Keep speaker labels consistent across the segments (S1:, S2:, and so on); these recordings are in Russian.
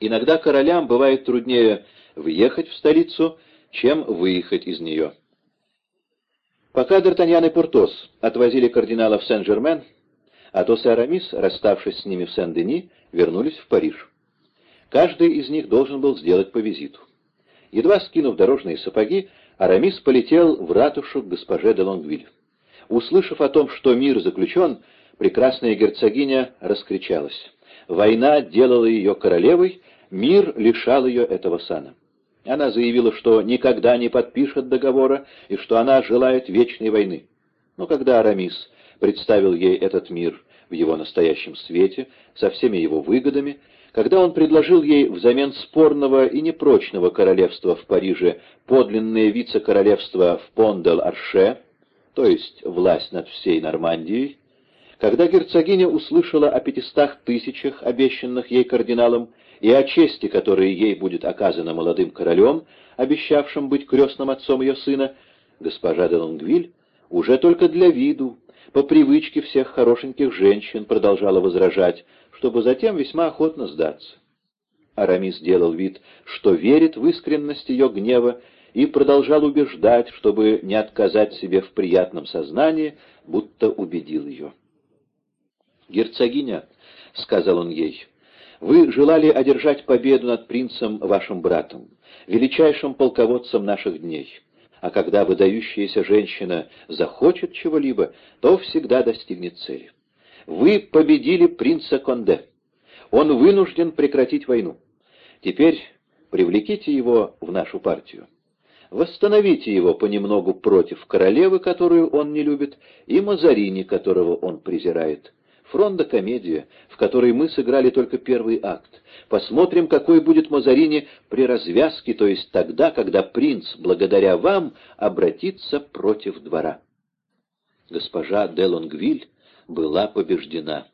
S1: Иногда королям бывает труднее въехать в столицу, чем выехать из нее. Пока Д'Артаньян и Пуртос отвозили кардинала в Сен-Жермен, Атос и Арамис, расставшись с ними в Сен-Дени, вернулись в Париж. Каждый из них должен был сделать по визиту. Едва скинув дорожные сапоги, Арамис полетел в ратушу к госпоже де Лонгвиль. Услышав о том, что мир заключен, прекрасная герцогиня раскричалась. Война делала ее королевой, мир лишал ее этого сана. Она заявила, что никогда не подпишет договора и что она желает вечной войны. Но когда Арамис представил ей этот мир в его настоящем свете, со всеми его выгодами, когда он предложил ей взамен спорного и непрочного королевства в Париже подлинное вице-королевство в Пондел-Арше, то есть власть над всей Нормандией, когда герцогиня услышала о пятистах тысячах, обещанных ей кардиналом, и о чести, которая ей будет оказана молодым королем, обещавшим быть крестным отцом ее сына, госпожа де Лонгвиль уже только для виду, по привычке всех хорошеньких женщин, продолжала возражать, чтобы затем весьма охотно сдаться. Арамис делал вид, что верит в искренность ее гнева, и продолжал убеждать, чтобы не отказать себе в приятном сознании, будто убедил ее. «Герцогиня», — сказал он ей, — «вы желали одержать победу над принцем вашим братом, величайшим полководцем наших дней. А когда выдающаяся женщина захочет чего-либо, то всегда достигнет цели. Вы победили принца Конде. Он вынужден прекратить войну. Теперь привлеките его в нашу партию. Восстановите его понемногу против королевы, которую он не любит, и Мазарини, которого он презирает. Фронда-комедия, в которой мы сыграли только первый акт. Посмотрим, какой будет Мазарини при развязке, то есть тогда, когда принц, благодаря вам, обратится против двора. Госпожа де Лонгвиль была побеждена.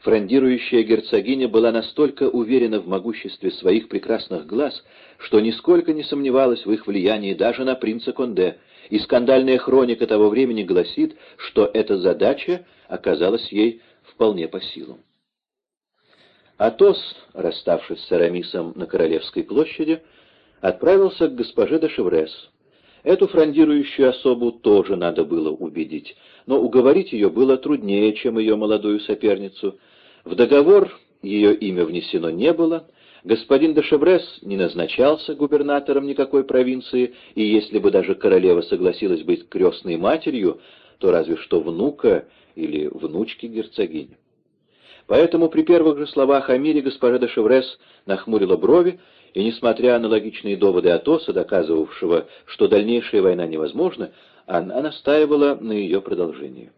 S1: Фрондирующая герцогиня была настолько уверена в могуществе своих прекрасных глаз, что нисколько не сомневалась в их влиянии даже на принца Конде, и скандальная хроника того времени гласит, что эта задача оказалась ей вполне по силам. Атос, расставшись с Арамисом на Королевской площади, отправился к госпоже де Шеврес. Эту фрондирующую особу тоже надо было убедить, но уговорить ее было труднее, чем ее молодую соперницу. В договор ее имя внесено не было, господин де Шеврес не назначался губернатором никакой провинции, и если бы даже королева согласилась быть крестной матерью, то разве что внука или внучки герцогини. Поэтому при первых же словах о мире госпожа де Шеврес нахмурила брови, и, несмотря на логичные доводы Атоса, доказывавшего, что дальнейшая война невозможна, она настаивала на ее продолжении.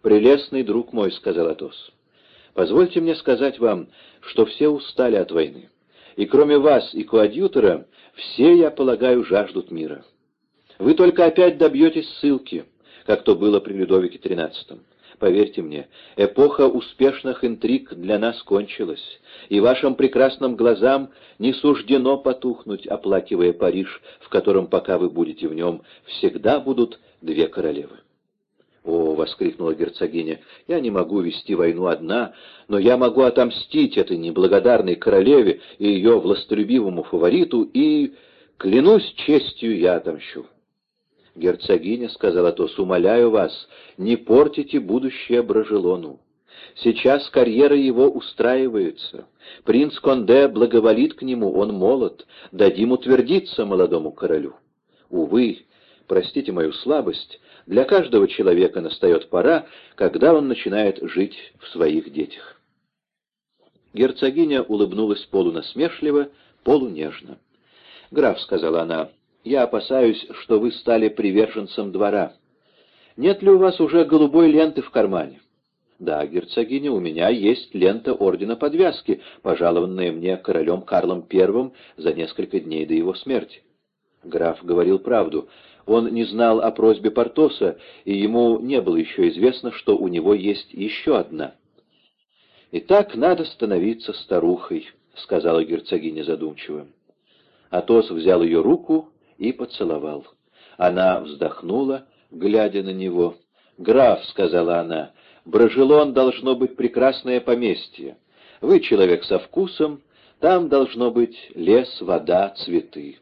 S1: «Прелестный друг мой», — сказал Атос, — «позвольте мне сказать вам, что все устали от войны, и кроме вас и коадьютора, все, я полагаю, жаждут мира. Вы только опять добьетесь ссылки, как то было при Людовике XIII. Поверьте мне, эпоха успешных интриг для нас кончилась, и вашим прекрасным глазам не суждено потухнуть, оплакивая Париж, в котором, пока вы будете в нем, всегда будут две королевы. «О!» — воскликнула герцогиня. «Я не могу вести войну одна, но я могу отомстить этой неблагодарной королеве и ее властолюбивому фавориту, и, клянусь честью, я отомщу». «Герцогиня», — сказал Атос, — «умоляю вас, не портите будущее Брожелону. Сейчас карьера его устраивается. Принц Конде благоволит к нему, он молод. Дадим утвердиться молодому королю. Увы, простите мою слабость, для каждого человека настает пора, когда он начинает жить в своих детях». Герцогиня улыбнулась полунасмешливо, полунежно. «Граф», — сказала она, я опасаюсь, что вы стали приверженцем двора. Нет ли у вас уже голубой ленты в кармане? Да, герцогиня, у меня есть лента ордена подвязки, пожалованная мне королем Карлом I за несколько дней до его смерти. Граф говорил правду. Он не знал о просьбе Портоса, и ему не было еще известно, что у него есть еще одна. «Итак, надо становиться старухой», — сказала герцогиня задумчиво. Атос взял ее руку и поцеловал. Она вздохнула, глядя на него. «Граф», — сказала она, — «Брожелон должно быть прекрасное поместье. Вы человек со вкусом, Там должно быть лес, вода, цветы.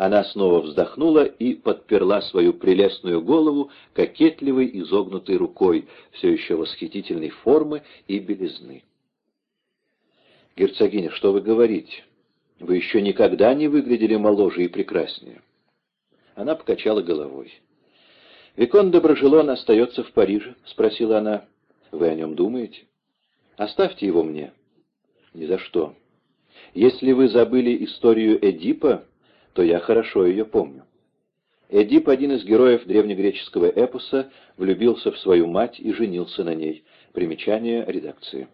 S1: Она снова вздохнула и подперла свою прелестную голову кокетливой изогнутой рукой, все еще восхитительной формы и белизны. «Герцогиня, что вы говорите? Вы еще никогда не выглядели моложе и прекраснее». Она покачала головой. «Викон Доброжелон остается в Париже?» — спросила она. «Вы о нем думаете? Оставьте его мне». «Ни за что. Если вы забыли историю Эдипа, то я хорошо ее помню. Эдип, один из героев древнегреческого эпоса, влюбился в свою мать и женился на ней. Примечание редакции.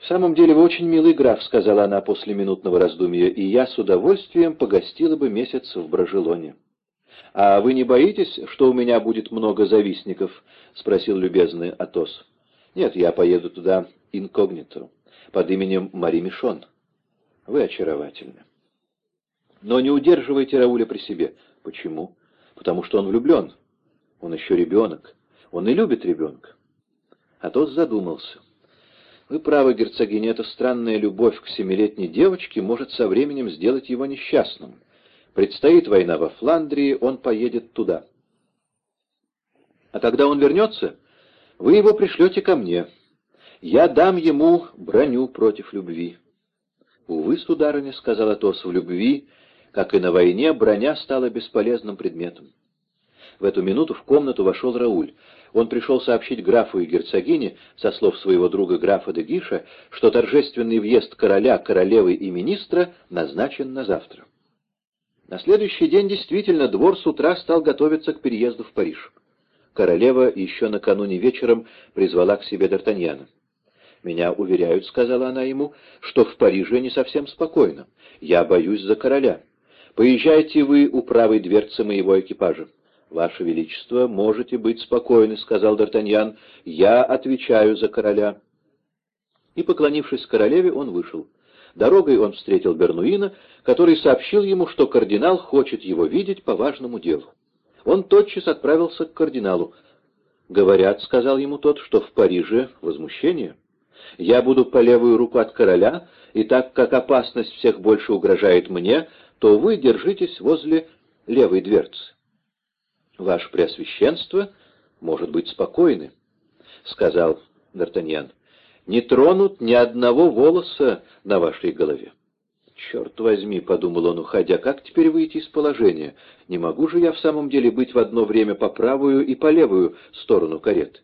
S1: «В самом деле вы очень милый граф», — сказала она после минутного раздумья, «и я с удовольствием погостила бы месяц в Брожелоне». «А вы не боитесь, что у меня будет много завистников?» — спросил любезный Атос. «Нет, я поеду туда инкогнито, под именем Мари Мишон». «Вы очаровательны». Но не удерживайте Рауля при себе. Почему? Потому что он влюблен. Он еще ребенок. Он и любит ребенка. А тот задумался. Вы правы, герцогиня, эта странная любовь к семилетней девочке может со временем сделать его несчастным. Предстоит война во Фландрии, он поедет туда. А когда он вернется, вы его пришлете ко мне. Я дам ему броню против любви. Увы, сударыня, — сказал Атос, — в любви как и на войне, броня стала бесполезным предметом. В эту минуту в комнату вошел Рауль. Он пришел сообщить графу и герцогине, со слов своего друга графа де Гиша, что торжественный въезд короля, королевы и министра назначен на завтра. На следующий день действительно двор с утра стал готовиться к переезду в Париж. Королева еще накануне вечером призвала к себе Д'Артаньяна. «Меня уверяют, — сказала она ему, — что в Париже не совсем спокойно. Я боюсь за короля». Поезжайте вы у правой дверцы моего экипажа. «Ваше Величество, можете быть спокойны», — сказал Д'Артаньян. «Я отвечаю за короля». И, поклонившись королеве, он вышел. Дорогой он встретил Бернуина, который сообщил ему, что кардинал хочет его видеть по важному делу. Он тотчас отправился к кардиналу. «Говорят», — сказал ему тот, — «что в Париже возмущение. Я буду по левую руку от короля, и так как опасность всех больше угрожает мне, то вы держитесь возле левой дверцы. Ваше Преосвященство может быть спокойны, — сказал Д'Артаньян. Не тронут ни одного волоса на вашей голове. «Черт возьми», — подумал он, уходя, — «как теперь выйти из положения? Не могу же я в самом деле быть в одно время по правую и по левую сторону карет.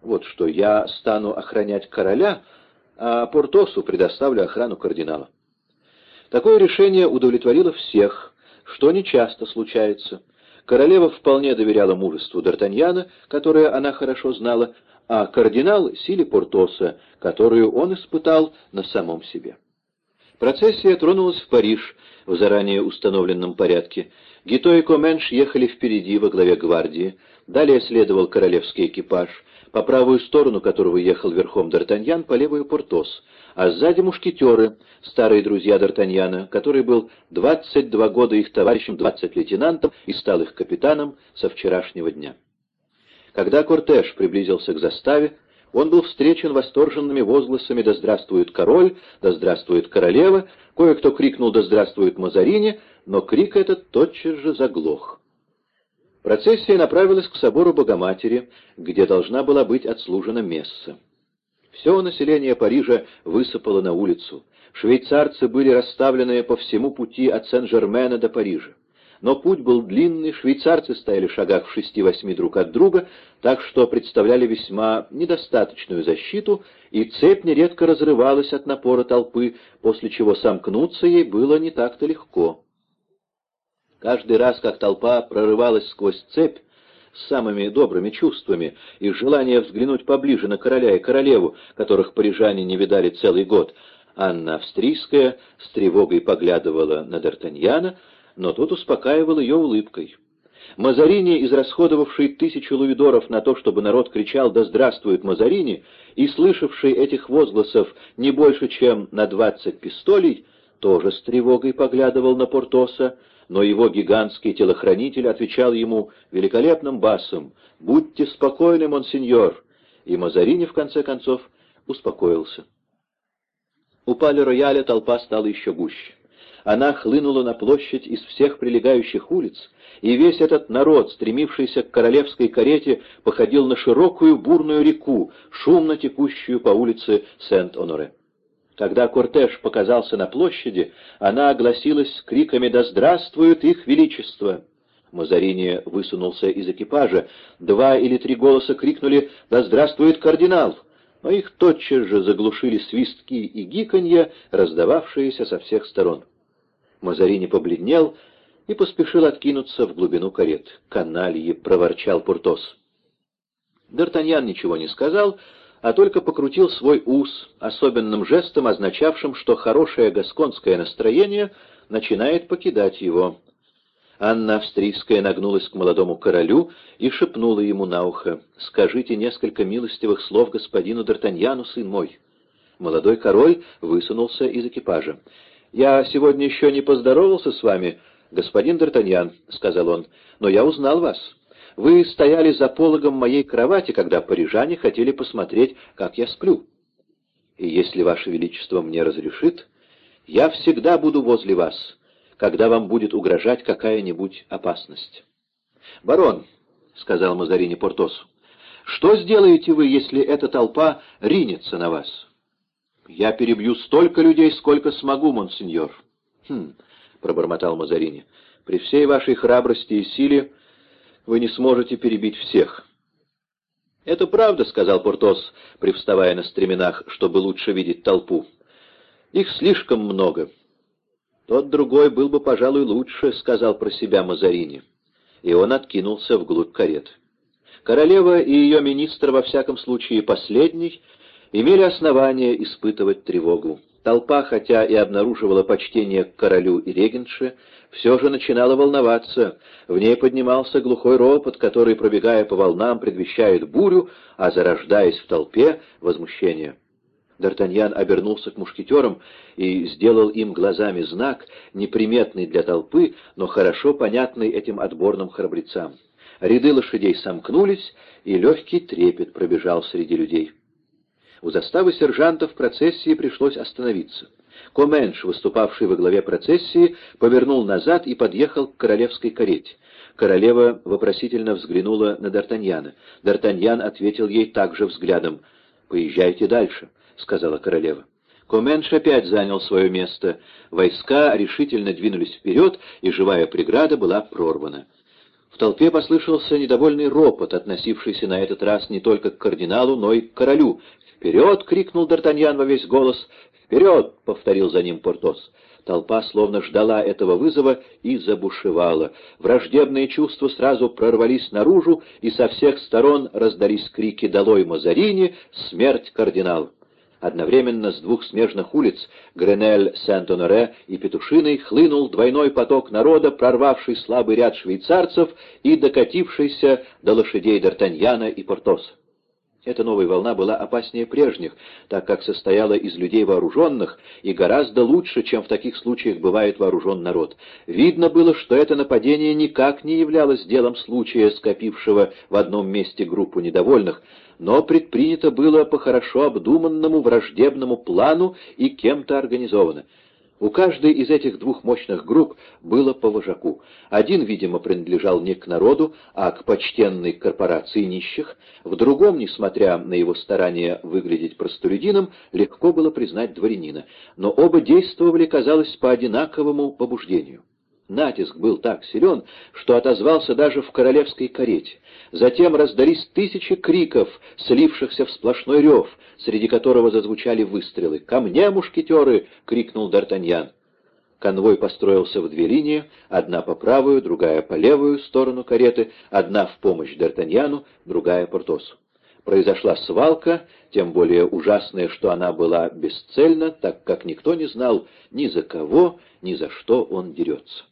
S1: Вот что, я стану охранять короля, а Портосу предоставлю охрану кардинала». Такое решение удовлетворило всех, что нечасто случается. Королева вполне доверяла мужеству Д'Артаньяна, которое она хорошо знала, а кардинал — силе Портоса, которую он испытал на самом себе. Процессия тронулась в Париж в заранее установленном порядке. Гито и Коменш ехали впереди во главе гвардии, далее следовал королевский экипаж, по правую сторону которого ехал верхом Д'Артаньян, по левую Портос — а сзади мушкетеры, старые друзья Д'Артаньяна, который был 22 года их товарищем, 20 лейтенантом и стал их капитаном со вчерашнего дня. Когда кортеж приблизился к заставе, он был встречен восторженными возгласами «Да здравствует король! Да здравствует королева!» Кое-кто крикнул «Да здравствует Мазарини!», но крик этот тотчас же заглох. Процессия направилась к собору Богоматери, где должна была быть отслужена месса. Все население Парижа высыпало на улицу. Швейцарцы были расставлены по всему пути от Сен-Жермена до Парижа. Но путь был длинный, швейцарцы стояли в шагах в шести-восьми друг от друга, так что представляли весьма недостаточную защиту, и цепь нередко разрывалась от напора толпы, после чего сомкнуться ей было не так-то легко. Каждый раз, как толпа прорывалась сквозь цепь, с самыми добрыми чувствами, и желание взглянуть поближе на короля и королеву, которых парижане не видали целый год, Анна Австрийская с тревогой поглядывала на Д'Артаньяна, но тот успокаивал ее улыбкой. Мазарини, израсходовавший тысячу луидоров на то, чтобы народ кричал «Да здравствует Мазарини!» и слышавший этих возгласов не больше, чем на двадцать пистолей, тоже с тревогой поглядывал на Портоса, но его гигантский телохранитель отвечал ему великолепным басом «Будьте спокойны, монсеньор!» И Мазарини, в конце концов, успокоился. У пале-рояля толпа стала еще гуще. Она хлынула на площадь из всех прилегающих улиц, и весь этот народ, стремившийся к королевской карете, походил на широкую бурную реку, шумно текущую по улице Сент-Оноре. Когда кортеж показался на площади, она огласилась криками «Да здравствует их величество!». Мазарини высунулся из экипажа. Два или три голоса крикнули «Да здравствует кардинал!», но их тотчас же заглушили свистки и гиканье, раздававшиеся со всех сторон. Мазарини побледнел и поспешил откинуться в глубину карет. «Канальи!» — проворчал Пуртос. Д'Артаньян ничего не сказал, а только покрутил свой ус, особенным жестом означавшим, что хорошее гасконское настроение начинает покидать его. Анна Австрийская нагнулась к молодому королю и шепнула ему на ухо, «Скажите несколько милостивых слов господину Д'Артаньяну, сын мой». Молодой король высунулся из экипажа. «Я сегодня еще не поздоровался с вами, господин Д'Артаньян», — сказал он, — «но я узнал вас. Вы стояли за пологом моей кровати, когда парижане хотели посмотреть, как я сплю. И если ваше величество мне разрешит, я всегда буду возле вас» когда вам будет угрожать какая-нибудь опасность. «Барон», — сказал Мазарини Портосу, — «что сделаете вы, если эта толпа ринется на вас?» «Я перебью столько людей, сколько смогу, монсеньор». «Хм», — пробормотал Мазарини, — «при всей вашей храбрости и силе вы не сможете перебить всех». «Это правда», — сказал Портос, привставая на стременах, чтобы лучше видеть толпу. «Их слишком много». «Тот другой был бы, пожалуй, лучше», — сказал про себя Мазарини. И он откинулся вглубь карет. Королева и ее министр, во всяком случае последний, имели основания испытывать тревогу. Толпа, хотя и обнаруживала почтение к королю и регенше, все же начинала волноваться. В ней поднимался глухой ропот, который, пробегая по волнам, предвещает бурю, а зарождаясь в толпе — возмущение. Д'Артаньян обернулся к мушкетерам и сделал им глазами знак, неприметный для толпы, но хорошо понятный этим отборным храбрецам. Ряды лошадей сомкнулись, и легкий трепет пробежал среди людей. У заставы сержантов процессии пришлось остановиться. Коменш, выступавший во главе процессии, повернул назад и подъехал к королевской карете. Королева вопросительно взглянула на Д'Артаньяна. Д'Артаньян ответил ей также взглядом. «Поезжайте дальше». — сказала королева. Коменш опять занял свое место. Войска решительно двинулись вперед, и живая преграда была прорвана. В толпе послышался недовольный ропот, относившийся на этот раз не только к кардиналу, но и к королю. «Вперед!» — крикнул Д'Артаньян во весь голос. «Вперед!» — повторил за ним Портос. Толпа словно ждала этого вызова и забушевала. Враждебные чувства сразу прорвались наружу, и со всех сторон раздались крики «Долой Мазарини! Смерть кардинал!» Одновременно с двух смежных улиц Гренель, Сент-Оноре и Петушиной хлынул двойной поток народа, прорвавший слабый ряд швейцарцев и докатившийся до лошадей Д'Артаньяна и Портоса. Эта новая волна была опаснее прежних, так как состояла из людей вооруженных и гораздо лучше, чем в таких случаях бывает вооружен народ. Видно было, что это нападение никак не являлось делом случая, скопившего в одном месте группу недовольных, но предпринято было по хорошо обдуманному враждебному плану и кем-то организовано. У каждой из этих двух мощных групп было по вожаку. Один, видимо, принадлежал не к народу, а к почтенной корпорации нищих. В другом, несмотря на его старание выглядеть простолюдином, легко было признать дворянина. Но оба действовали, казалось, по одинаковому побуждению. Натиск был так силен, что отозвался даже в королевской карете. Затем раздались тысячи криков, слившихся в сплошной рев, среди которого зазвучали выстрелы. «Ко мне, мушкетеры!» — крикнул Д'Артаньян. Конвой построился в две линии, одна по правую, другая по левую сторону кареты, одна в помощь Д'Артаньяну, другая Портосу. Произошла свалка, тем более ужасная, что она была бесцельна, так как никто не знал ни за кого, ни за что он дерется.